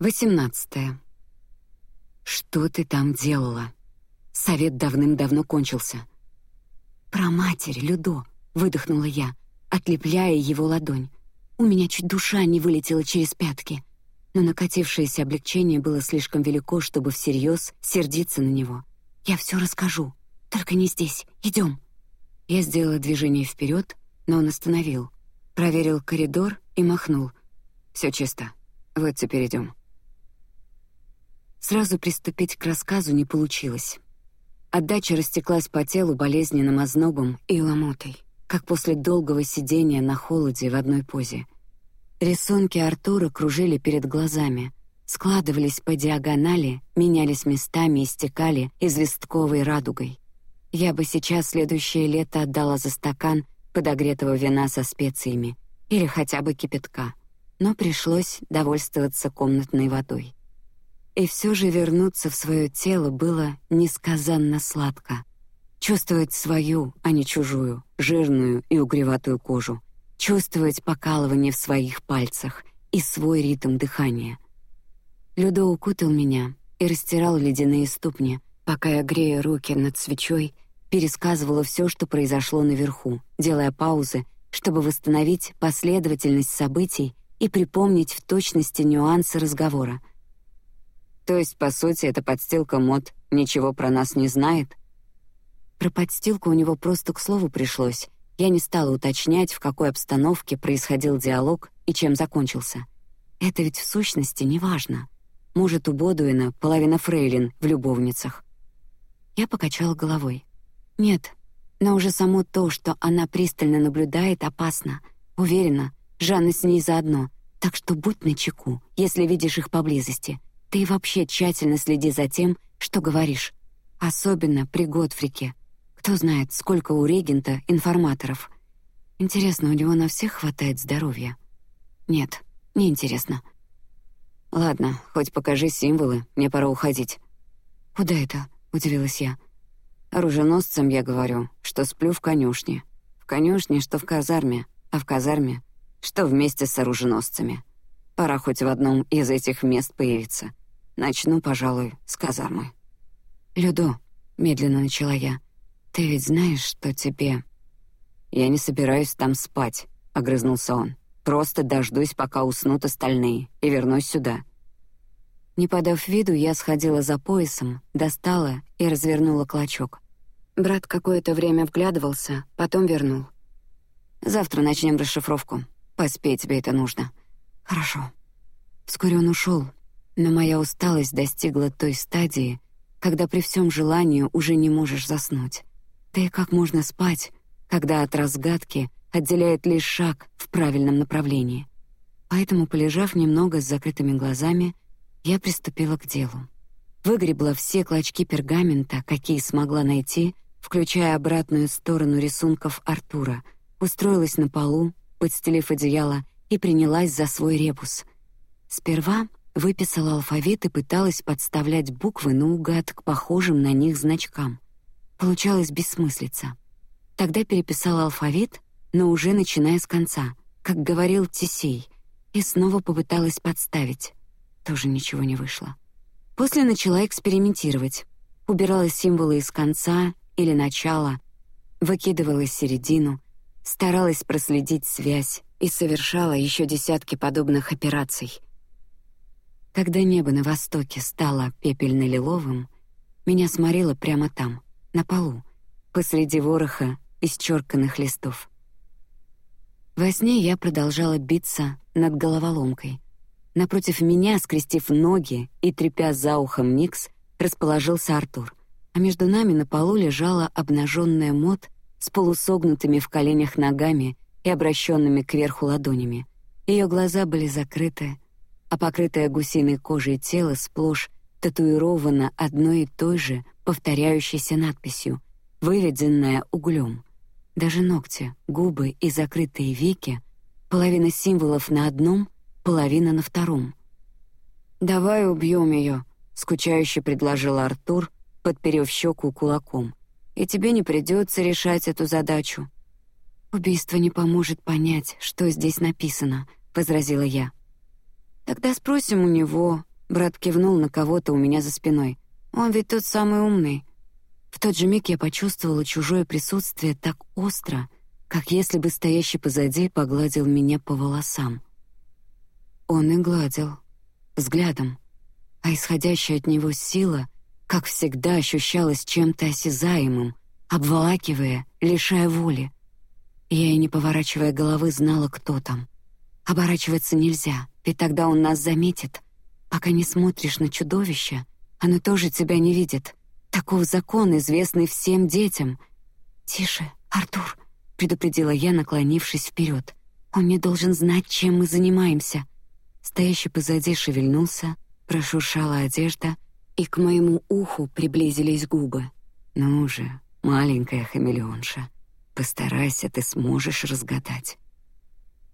18. Что ты там делала? Совет давным-давно кончился. Про матерь, Людо, выдохнула я, отлепляя его ладонь. У меня чуть душа не вылетела через пятки, но накатившееся облегчение было слишком велико, чтобы всерьез сердиться на него. Я все расскажу, только не здесь. Идем. Я сделала движение вперед, но он остановил, проверил коридор и махнул. Все чисто. Вот теперь идем. Сразу приступить к рассказу не получилось. Отдача растеклась по телу болезненным ознобом и ломотой, как после долгого сидения на холоде в одной позе. Рисунки Артура кружили перед глазами, складывались по диагонали, менялись местами и стекали известковой радугой. Я бы сейчас следующее лето отдала за стакан подогретого вина со специями или хотя бы кипятка, но пришлось довольствоваться комнатной водой. И все же вернуться в свое тело было несказанно сладко. Чувствовать свою, а не чужую, жирную и угреватую кожу, чувствовать покалывание в своих пальцах и свой ритм дыхания. Людо укутал меня и растирал ледяные ступни, пока я грея руки над свечой, пересказывала все, что произошло наверху, делая паузы, чтобы восстановить последовательность событий и припомнить в точности нюансы разговора. То есть, по сути, эта подстилка мод ничего про нас не знает. Про подстилку у него просто к слову пришлось. Я не стала уточнять, в какой обстановке происходил диалог и чем закончился. Это ведь в сущности не важно. Может, у Бодуина половина фрейлин в любовницах. Я покачала головой. Нет, но уже само то, что она пристально наблюдает, опасно. Уверена, Жанна с ней заодно. Так что будь начеку, если видишь их поблизости. Ты вообще тщательно следи за тем, что говоришь, особенно при Готфрике. Кто знает, сколько у регента информаторов. Интересно, у него на всех хватает здоровья? Нет, не интересно. Ладно, хоть покажи символы, мне пора уходить. Куда это? Удивилась я. Оруженосцам я говорю, что сплю в конюшне. В конюшне, что в казарме, а в казарме, что вместе с оруженосцами. Пора хоть в одном из этих мест появиться. Начну, пожалуй, с казармы. Людо, медленно начала я. Ты ведь знаешь, что тебе? Я не собираюсь там спать, огрызнулся он. Просто дождусь, пока уснут остальные, и вернусь сюда. Не подав виду, я сходила за поясом, достала и развернула клочок. Брат какое-то время вглядывался, потом вернул. Завтра начнем расшифровку. Поспей, тебе это нужно. Хорошо. Вскоре он ушел, но моя усталость достигла той стадии, когда при всем желании уже не можешь заснуть. Да и как можно спать, когда от разгадки отделяет лишь шаг в правильном направлении? Поэтому, полежав немного с закрытыми глазами, я приступила к делу. Выгребла все клочки пергамента, какие смогла найти, включая обратную сторону рисунков Артура, устроилась на полу, подстелив одеяло, и принялась за свой ребус. Сперва выписала алфавит и пыталась подставлять буквы наугад к похожим на них значкам. Получалось бессмыслица. Тогда переписала алфавит, но уже начиная с конца, как говорил Тисей, и снова попыталась подставить. Тоже ничего не вышло. После начала экспериментировать. Убирала символы из конца или начала, выкидывала середину, старалась проследить связь и совершала еще десятки подобных операций. Когда небо на востоке стало пепельно-лиловым, меня сморило прямо там, на полу, посреди вороха исчерканных листов. Во сне я продолжала биться над головоломкой. Напротив меня, скрестив ноги и трепя за ухом Никс, расположился Артур, а между нами на полу лежала обнаженная Мод с полусогнутыми в коленях ногами и обращенными кверху ладонями. Ее глаза были закрыты, а покрытое гусиной кожей тело сплошь татуировано одной и той же повторяющейся надписью, выведенная углем. Даже ногти, губы и закрытые веки, половина символов на одном, половина на втором. Давай убьем ее, скучающе предложил Артур, подперев щеку кулаком. И тебе не придется решать эту задачу. Убийство не поможет понять, что здесь написано, возразила я. Тогда спросим у него, Брат кивнул на кого-то у меня за спиной. Он ведь тот самый умный. В тот же миг я почувствовала чужое присутствие так остро, как если бы стоящий позади погладил меня по волосам. Он и гладил взглядом, а исходящая от него сила, как всегда, ощущалась чем-то осязаемым, обволакивая, лишая воли. Я и не поворачивая головы знала, кто там. Оборачиваться нельзя, ведь тогда он нас заметит. Пока не смотришь на чудовище, оно тоже тебя не видит. Таков закон, известный всем детям. Тише, Артур, предупредила я, наклонившись вперед. Он не должен знать, чем мы занимаемся. Стоящий позади шевельнулся, прошуршала одежда, и к моему уху приблизились губы. Ну же, маленькая хамелеонша, постарайся, ты сможешь разгадать.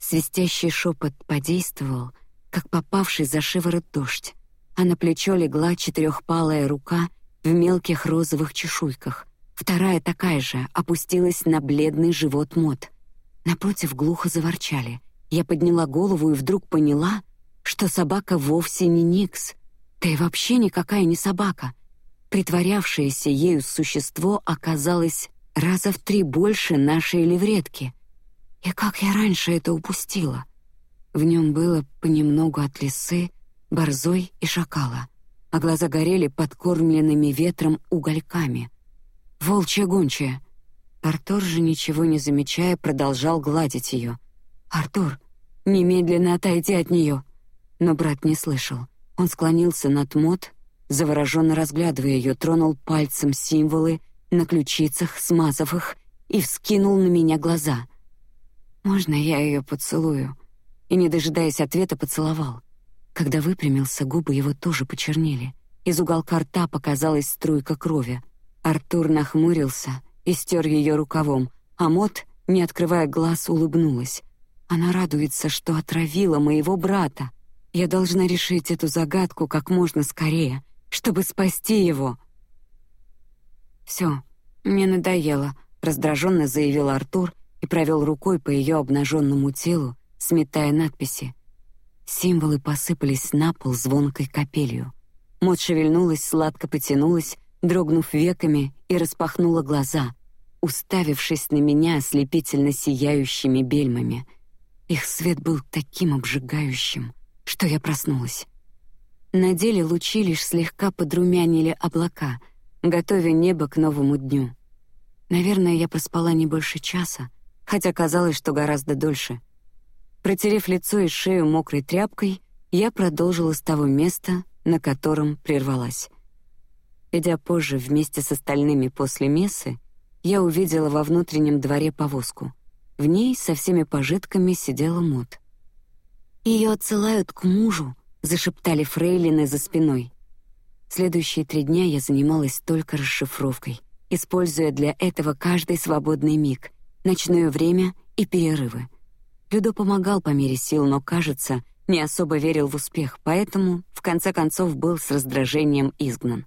Свистящий шепот подействовал, как попавший за шиворот дождь, а на плечо легла четырехпалая рука в мелких розовых чешуйках. Вторая такая же опустилась на бледный живот Мот. Напротив глухо заворчали. Я подняла голову и вдруг поняла, что собака вовсе не Никс, да и вообще никакая не собака. Притворявшееся ею существо оказалось раза в три больше нашей левретки. И как я раньше это упустила? В нем было понемногу от лисы, борзой и шакала, а глаза горели подкормленными ветром угольками. Волчья гончая. Артур же ничего не замечая продолжал гладить ее. Артур, немедленно отойди от нее. Но брат не слышал. Он склонился над Мот, завороженно разглядывая ее, тронул пальцем символы на ключицах, смазав их, и вскинул на меня глаза. Можно я ее поцелую? И не дожидаясь ответа, поцеловал. Когда выпрямился, губы его тоже почернели. Из уголка рта показалась струйка крови. Артур нахмурился и стер ее рукавом, а Мот, не открывая глаз, улыбнулась. Она радуется, что отравила моего брата. Я должна решить эту загадку как можно скорее, чтобы спасти его. Все, мне надоело, раздраженно заявил Артур и провел рукой по ее обнаженному телу, сметая надписи. Символы посыпались на пол звонкой капелью. Мот шевельнулась, сладко потянулась, дрогнув веками и распахнула глаза, уставившись на меня ослепительно сияющими бельмами. Их свет был таким обжигающим, что я проснулась. На деле лучи лишь слегка подрумянили облака, готовя небо к новому дню. Наверное, я проспала не больше часа, хотя казалось, что гораздо дольше. Протерев лицо и шею мокрой тряпкой, я продолжила с того места, на котором прервалась. Идя позже вместе с остальными после мессы, я увидела во внутреннем дворе повозку. В ней со всеми пожитками сидела Мот. Ее отсылают к мужу, зашептали фрейлины за спиной. Следующие три дня я занималась только расшифровкой, используя для этого каждый свободный миг, ночное время и перерывы. Людо помогал по мере сил, но, кажется, не особо верил в успех, поэтому в конце концов был с раздражением изгнан.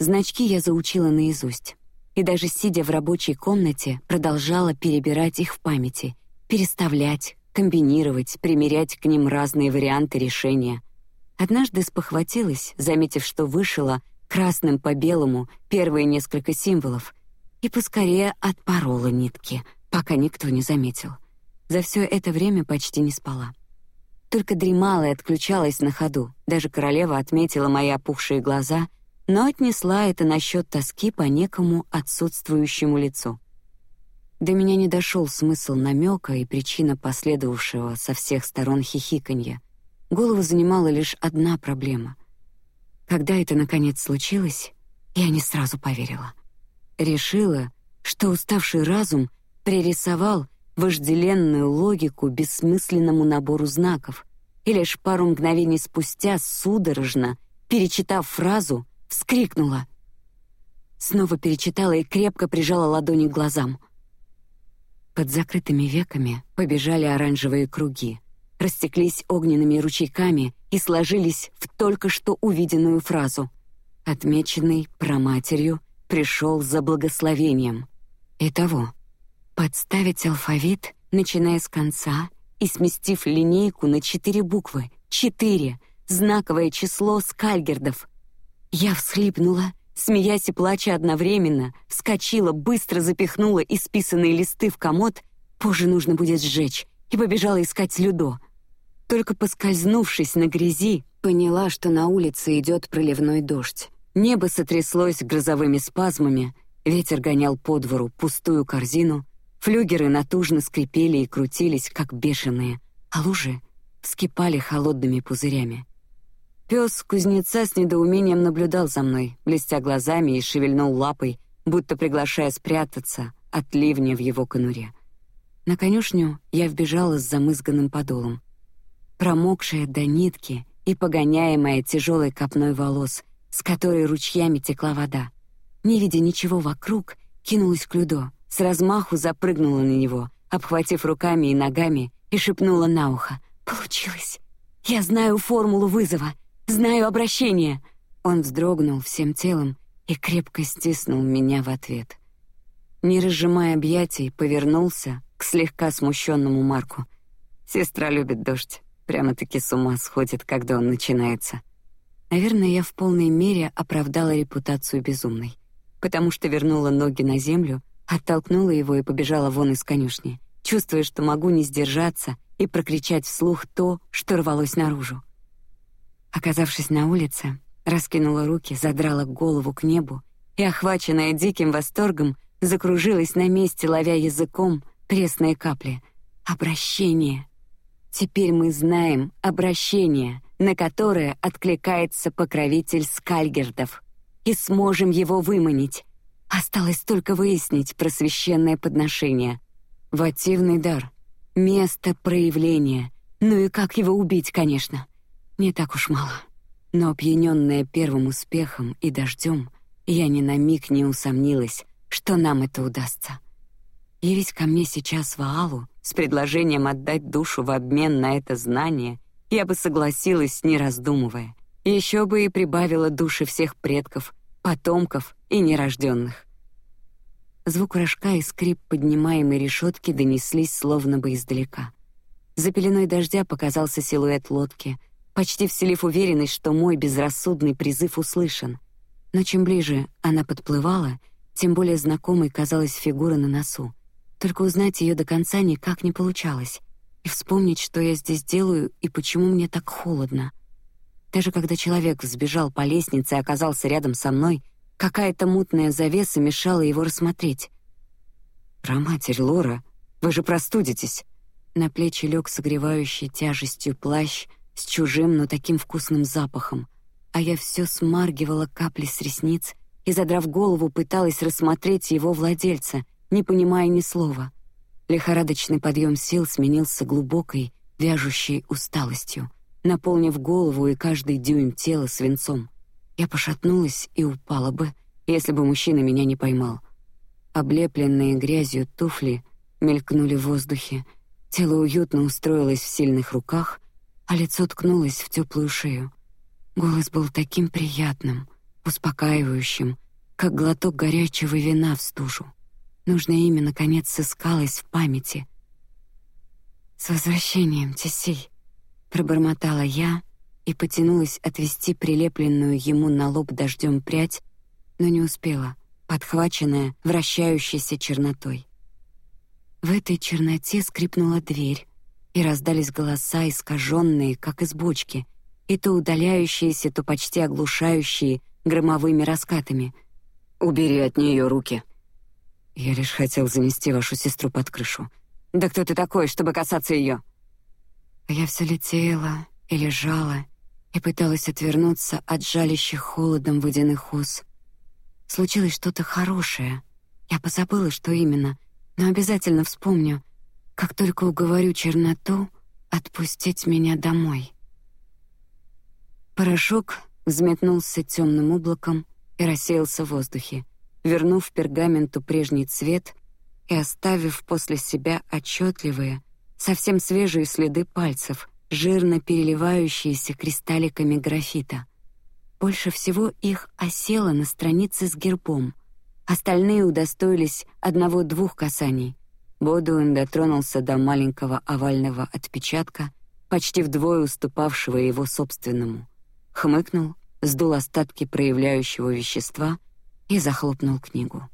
Значки я заучила наизусть, и даже сидя в рабочей комнате продолжала перебирать их в памяти, переставлять, комбинировать, примерять к ним разные варианты решения. Однажды спохватилась, заметив, что вышила красным по белому первые несколько символов, и поскорее отпорола нитки, пока никто не заметил. За все это время почти не спала. Только дремала и отключалась на ходу. Даже королева отметила мои опухшие глаза, но отнесла это насчет тоски по некому отсутствующему лицу. До меня не дошел смысл намека и причина последовавшего со всех сторон хихиканья. Голову занимала лишь одна проблема. Когда это наконец случилось, я не сразу поверила. Решила, что уставший разум пририсовал вожделенную логику бессмысленному набору знаков, и лишь пару мгновений спустя судорожно, перечитав фразу, вскрикнула. Снова перечитала и крепко прижала ладони к глазам. Под закрытыми веками побежали оранжевые круги, растеклись огненными ручейками и сложились в только что увиденную фразу. Отмеченный проматерью пришел за благословением. Итого, подставить алфавит, начиная с конца и сместив линейку на четыре буквы, четыре, знаковое число скальгердов. Я всхлипнула, смеясь и плача одновременно, вскочила, быстро запихнула исписанные листы в комод, позже нужно будет сжечь, и побежала искать Людо. Только поскользнувшись на грязи, поняла, что на улице идет проливной дождь. Небо сотряслось грозовыми спазмами, ветер гонял по двору пустую корзину, флюгеры натужно скрипели и крутились, как бешеные, а лужи вскипали холодными пузырями. Пес кузнеца с недоумением наблюдал за мной, блестя глазами и шевельнул лапой, будто приглашая спрятаться от ливня в его конуре. На конюшню я вбежала с замызганным подолом, промокшая до нитки и погоняемая тяжелой копной волос, с которой ручьями текла вода. Не видя ничего вокруг, кинулась к Людо, с размаху запрыгнула на него, обхватив руками и ногами, и шепнула на ухо: "Получилось! Я знаю формулу вызова!" Знаю обращение. Он вздрогнул всем телом и крепко стиснул меня в ответ. Не разжимая объятий, повернулся к слегка смущенному Марку. Сестра любит дождь, прямо-таки с ума сходит, когда он начинается. Наверное, я в полной мере оправдала репутацию безумной, потому что вернула ноги на землю, оттолкнула его и побежала вон из конюшни, чувствуя, что могу не сдержаться и прокричать вслух то, что рвалось наружу. Оказавшись на улице, раскинула руки, задрала голову к небу и, охваченная диким восторгом, закружилась на месте, ловя языком пресные капли. Обращение. Теперь мы знаем обращение, на которое откликается покровитель Скальгердов, и сможем его выманить. Осталось только выяснить про священное подношение. Вативный дар, место проявления. Ну и как его убить, конечно. Не так уж мало. Но опьяненная первым успехом и дождем, я ни на миг не усомнилась, что нам это удастся. Явись ко мне сейчас в Аалу с предложением отдать душу в обмен на это знание, я бы согласилась, не раздумывая. Еще бы и прибавила души всех предков, потомков и нерожденных. Звук рожка и скрип поднимаемой решетки донеслись словно бы издалека. За пеленой дождя показался силуэт лодки — почти вселив уверенность, что мой безрассудный призыв услышан. Но чем ближе она подплывала, тем более знакомой казалась фигура на носу. Только узнать ее до конца никак не получалось, и вспомнить, что я здесь делаю и почему мне так холодно. Даже когда человек взбежал по лестнице и оказался рядом со мной, какая-то мутная завеса мешала его рассмотреть. Проматерь Лора, вы же простудитесь. На плечи лег согревающий тяжестью плащ, с чужим, но таким вкусным запахом, а я все смаргивала капли с ресниц и, задрав голову, пыталась рассмотреть его владельца, не понимая ни слова. Лихорадочный подъем сил сменился глубокой, вяжущей усталостью, наполнив голову и каждый дюйм тела свинцом. Я пошатнулась и упала бы, если бы мужчина меня не поймал. Облепленные грязью туфли мелькнули в воздухе, тело уютно устроилось в сильных руках, а лицо ткнулось в теплую шею. Голос был таким приятным, успокаивающим, как глоток горячего вина в стужу. Нужное имя наконец сыскалось в памяти. С возвращением, Тесей, пробормотала я и потянулась отвести прилепленную ему на лоб дождем прядь, но не успела, подхваченная вращающейся чернотой. В этой черноте скрипнула дверь, и раздались голоса, искаженные, как из бочки, и то удаляющиеся, то почти оглушающие громовыми раскатами. Убери от нее руки. Я лишь хотел занести вашу сестру под крышу. Да кто ты такой, чтобы касаться ее? А я все летела и лежала и пыталась отвернуться от жалящих холодом водяных ус. Случилось что-то хорошее. Я позабыла, что именно, но обязательно вспомню — как только уговорю черноту отпустить меня домой. Порошок взметнулся темным облаком и рассеялся в воздухе, вернув пергаменту прежний цвет и оставив после себя отчетливые, совсем свежие следы пальцев, жирно переливающиеся кристалликами графита. Больше всего их осело на странице с гербом. Остальные удостоились одного-двух касаний — Бодуин дотронулся до маленького овального отпечатка, почти вдвое уступавшего его собственному. Хмыкнул, сдул остатки проявляющего вещества и захлопнул книгу.